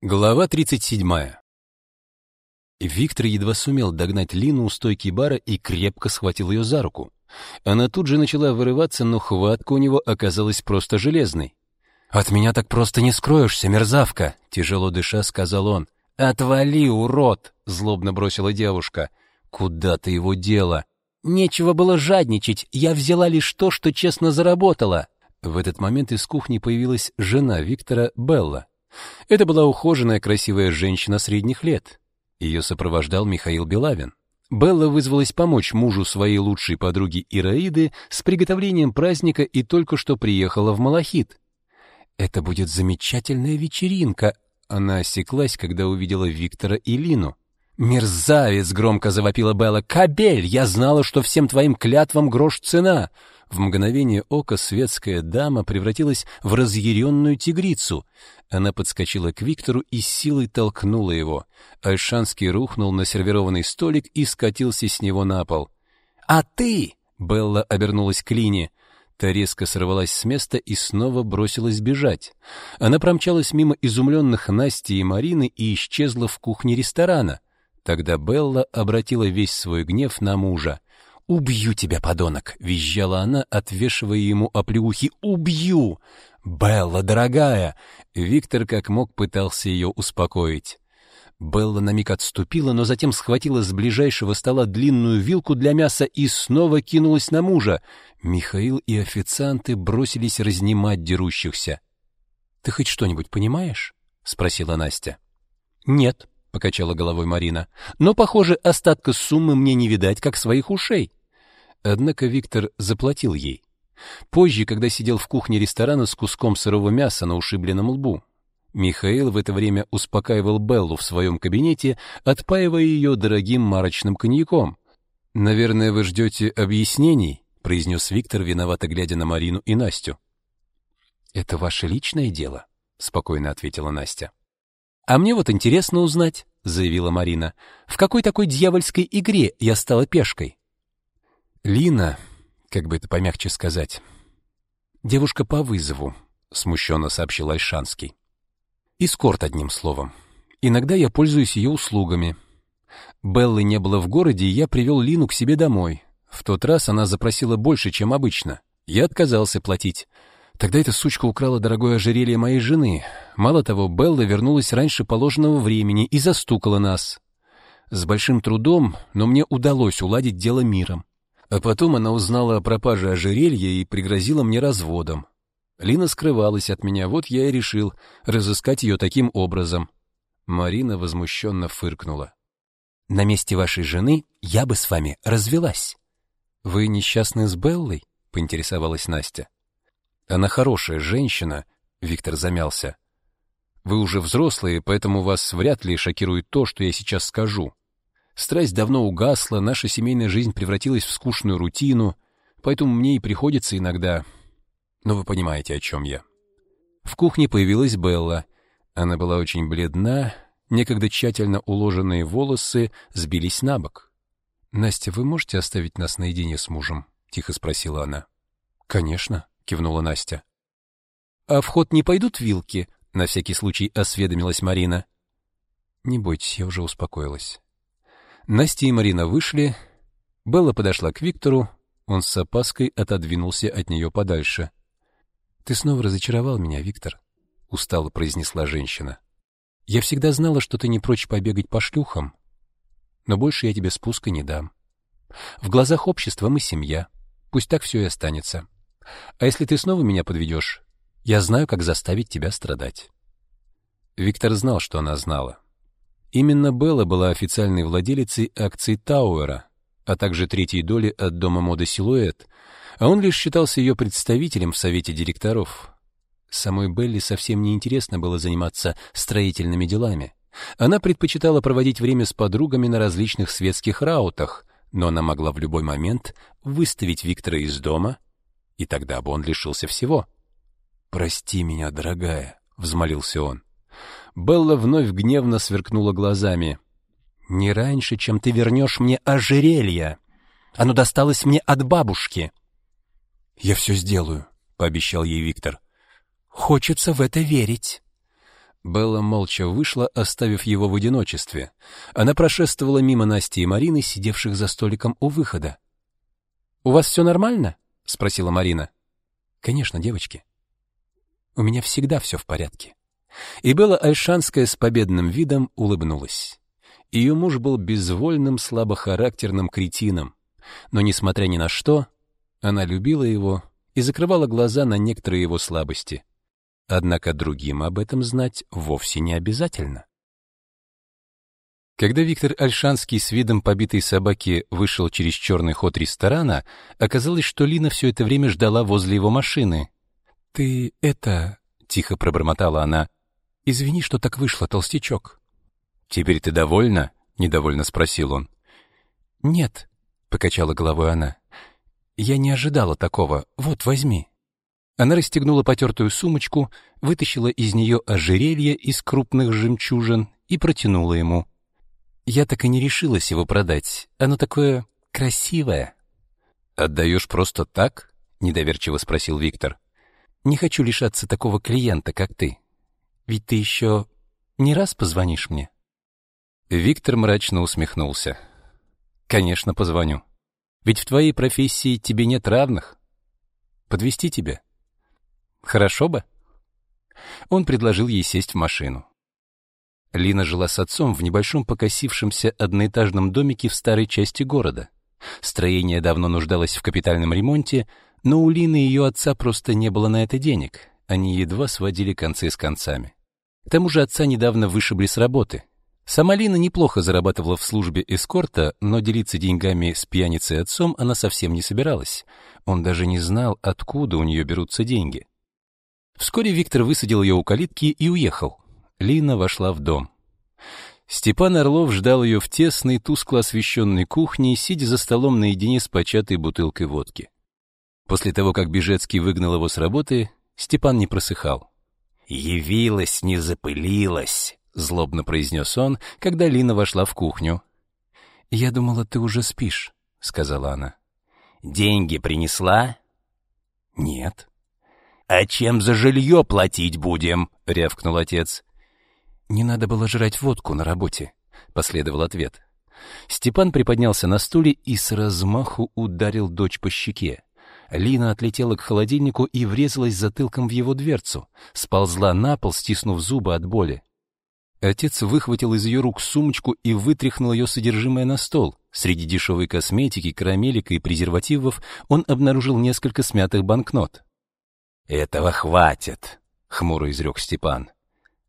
Глава 37. Виктор едва сумел догнать Лину у стойки бара и крепко схватил ее за руку. Она тут же начала вырываться, но хватка у него оказалась просто железной. «От меня так просто не скроешься, мерзавка!» — тяжело дыша сказал он. «Отвали, урод!» — злобно бросила девушка. «Куда ты его дела?» «Нечего было жадничать, я взяла лишь то, что честно заработала». В этот момент из кухни появилась жена Виктора, Белла. Это была ухоженная, красивая женщина средних лет. Ее сопровождал Михаил Белавин. Белла вызвалась помочь мужу своей лучшей подруги Ираиды с приготовлением праздника и только что приехала в Малахит. «Это будет замечательная вечеринка», — она осеклась, когда увидела Виктора и Лину. «Мерзавец!» — громко завопила Белла. «Кобель! Я знала, что всем твоим клятвам грош цена!» В мгновение ока светская дама превратилась в разъяренную тигрицу. Она подскочила к Виктору и силой толкнула его. Альшанский рухнул на сервированный столик и скатился с него на пол. «А ты!» — Белла обернулась к Лине. Та резко сорвалась с места и снова бросилась бежать. Она промчалась мимо изумленных Насти и Марины и исчезла в кухне ресторана. Тогда Белла обратила весь свой гнев на мужа. «Убью тебя, подонок!» — визжала она, отвешивая ему оплеухи. «Убью! Белла, дорогая!» Виктор как мог пытался ее успокоить. Белла на миг отступила, но затем схватила с ближайшего стола длинную вилку для мяса и снова кинулась на мужа. Михаил и официанты бросились разнимать дерущихся. «Ты хоть что-нибудь понимаешь?» — спросила Настя. «Нет», — покачала головой Марина. «Но, похоже, остатка суммы мне не видать, как своих ушей». Однако Виктор заплатил ей. Позже, когда сидел в кухне ресторана с куском сырого мяса на ушибленном лбу, Михаил в это время успокаивал Беллу в своем кабинете, отпаивая ее дорогим марочным коньяком. «Наверное, вы ждете объяснений», — произнес Виктор, виновато глядя на Марину и Настю. «Это ваше личное дело», — спокойно ответила Настя. «А мне вот интересно узнать», — заявила Марина, «в какой такой дьявольской игре я стала пешкой?» Лина, как бы это помягче сказать, девушка по вызову, смущенно сообщил Альшанский. Эскорт одним словом. Иногда я пользуюсь ее услугами. Беллы не было в городе, и я привел Лину к себе домой. В тот раз она запросила больше, чем обычно. Я отказался платить. Тогда эта сучка украла дорогое ожерелье моей жены. Мало того, Белла вернулась раньше положенного времени и застукала нас. С большим трудом, но мне удалось уладить дело миром. А потом она узнала о пропаже ожерелья и пригрозила мне разводом. Лина скрывалась от меня, вот я и решил разыскать ее таким образом. Марина возмущенно фыркнула. «На месте вашей жены я бы с вами развелась». «Вы несчастны с Беллой?» — поинтересовалась Настя. «Она хорошая женщина», — Виктор замялся. «Вы уже взрослые, поэтому вас вряд ли шокирует то, что я сейчас скажу. Страсть давно угасла, наша семейная жизнь превратилась в скучную рутину, поэтому мне и приходится иногда... Но вы понимаете, о чем я. В кухне появилась Белла. Она была очень бледна, некогда тщательно уложенные волосы сбились на бок. «Настя, вы можете оставить нас наедине с мужем?» — тихо спросила она. «Конечно», — кивнула Настя. «А в ход не пойдут вилки?» — на всякий случай осведомилась Марина. «Не бойтесь, я уже успокоилась. Настя и Марина вышли. Белла подошла к Виктору. Он с опаской отодвинулся от нее подальше. «Ты снова разочаровал меня, Виктор», — устало произнесла женщина. «Я всегда знала, что ты не прочь побегать по шлюхам, но больше я тебе спуска не дам. В глазах общества мы семья, пусть так все и останется. А если ты снова меня подведешь, я знаю, как заставить тебя страдать». Виктор знал, что она знала. Именно Белла была официальной владелицей акций Тауэра, а также третьей доли от дома моды «Силуэт», а он лишь считался ее представителем в совете директоров. Самой Белли совсем не интересно было заниматься строительными делами. Она предпочитала проводить время с подругами на различных светских раутах, но она могла в любой момент выставить Виктора из дома, и тогда бы он лишился всего. «Прости меня, дорогая», — взмолился он. Белла вновь гневно сверкнула глазами. «Не раньше, чем ты вернешь мне ожерелье. Оно досталось мне от бабушки». «Я все сделаю», — пообещал ей Виктор. «Хочется в это верить». Белла молча вышла, оставив его в одиночестве. Она прошествовала мимо Насти и Марины, сидевших за столиком у выхода. «У вас все нормально?» — спросила Марина. «Конечно, девочки. У меня всегда все в порядке». И Белла Альшанская с победным видом улыбнулась. Ее муж был безвольным, слабохарактерным кретином, но, несмотря ни на что, она любила его и закрывала глаза на некоторые его слабости. Однако другим об этом знать вовсе не обязательно. Когда Виктор Альшанский с видом побитой собаки вышел через черный ход ресторана, оказалось, что Лина все это время ждала возле его машины. «Ты это...» — тихо пробормотала она. «Извини, что так вышло, толстячок». «Теперь ты довольна?» — недовольно спросил он. «Нет», — покачала головой она. «Я не ожидала такого. Вот, возьми». Она расстегнула потертую сумочку, вытащила из нее ожерелье из крупных жемчужин и протянула ему. Я так и не решилась его продать. Оно такое красивое. «Отдаешь просто так?» — недоверчиво спросил Виктор. «Не хочу лишаться такого клиента, как ты. Ведь ты еще не раз позвонишь мне?» Виктор мрачно усмехнулся. «Конечно, позвоню. Ведь в твоей профессии тебе нет равных. Подвести тебя?» Хорошо бы. Он предложил ей сесть в машину. Лина жила с отцом в небольшом покосившемся одноэтажном домике в старой части города. Строение давно нуждалось в капитальном ремонте, но у Лины и ее отца просто не было на это денег. Они едва сводили концы с концами. К тому же отца недавно вышибли с работы. Сама Лина неплохо зарабатывала в службе эскорта, но делиться деньгами с пьяницей отцом она совсем не собиралась. Он даже не знал, откуда у нее берутся деньги. Вскоре Виктор высадил ее у калитки и уехал. Лина вошла в дом. Степан Орлов ждал ее в тесной, тускло освещенной кухне, сидя за столом наедине с початой бутылкой водки. После того, как Бежецкий выгнал его с работы, Степан не просыхал. «Явилась, не запылилась», — злобно произнес он, когда Лина вошла в кухню. «Я думала, ты уже спишь», — сказала она. «Деньги принесла?» «Нет». «А чем за жилье платить будем?» — рявкнул отец. «Не надо было жрать водку на работе», — последовал ответ. Степан приподнялся на стуле и с размаху ударил дочь по щеке. Лина отлетела к холодильнику и врезалась затылком в его дверцу, сползла на пол, стиснув зубы от боли. Отец выхватил из ее рук сумочку и вытряхнул ее содержимое на стол. Среди дешевой косметики, карамелек и презервативов он обнаружил несколько смятых банкнот. «Этого хватит», — хмуро изрек Степан.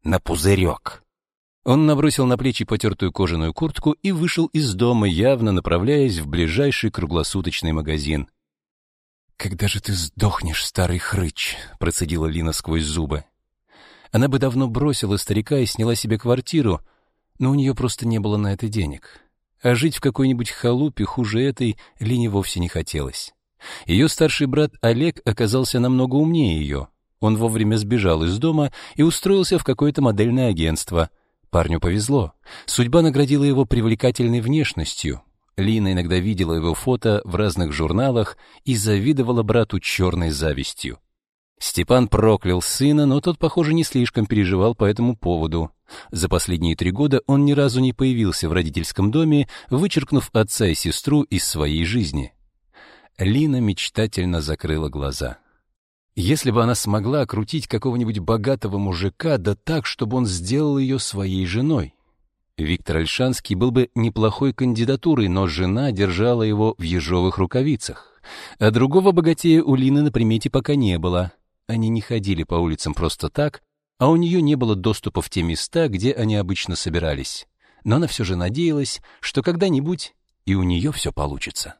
«На пузырек». Он набросил на плечи потертую кожаную куртку и вышел из дома, явно направляясь в ближайший круглосуточный магазин. «Когда же ты сдохнешь, старый хрыч?» — процедила Лина сквозь зубы. Она бы давно бросила старика и сняла себе квартиру, но у нее просто не было на это денег. А жить в какой-нибудь халупе хуже этой Лине вовсе не хотелось. Ее старший брат Олег оказался намного умнее ее. Он вовремя сбежал из дома и устроился в какое-то модельное агентство. Парню повезло. Судьба наградила его привлекательной внешностью. Лина иногда видела его фото в разных журналах и завидовала брату черной завистью. Степан проклял сына, но тот, похоже, не слишком переживал по этому поводу. За последние три года он ни разу не появился в родительском доме, вычеркнув отца и сестру из своей жизни. Лина мечтательно закрыла глаза. Если бы она смогла окрутить какого-нибудь богатого мужика, да так, чтобы он сделал ее своей женой. Виктор Альшанский был бы неплохой кандидатурой, но жена держала его в ежовых рукавицах. А другого богатея у Лины на примете пока не было. Они не ходили по улицам просто так, а у нее не было доступа в те места, где они обычно собирались. Но она все же надеялась, что когда-нибудь и у нее все получится.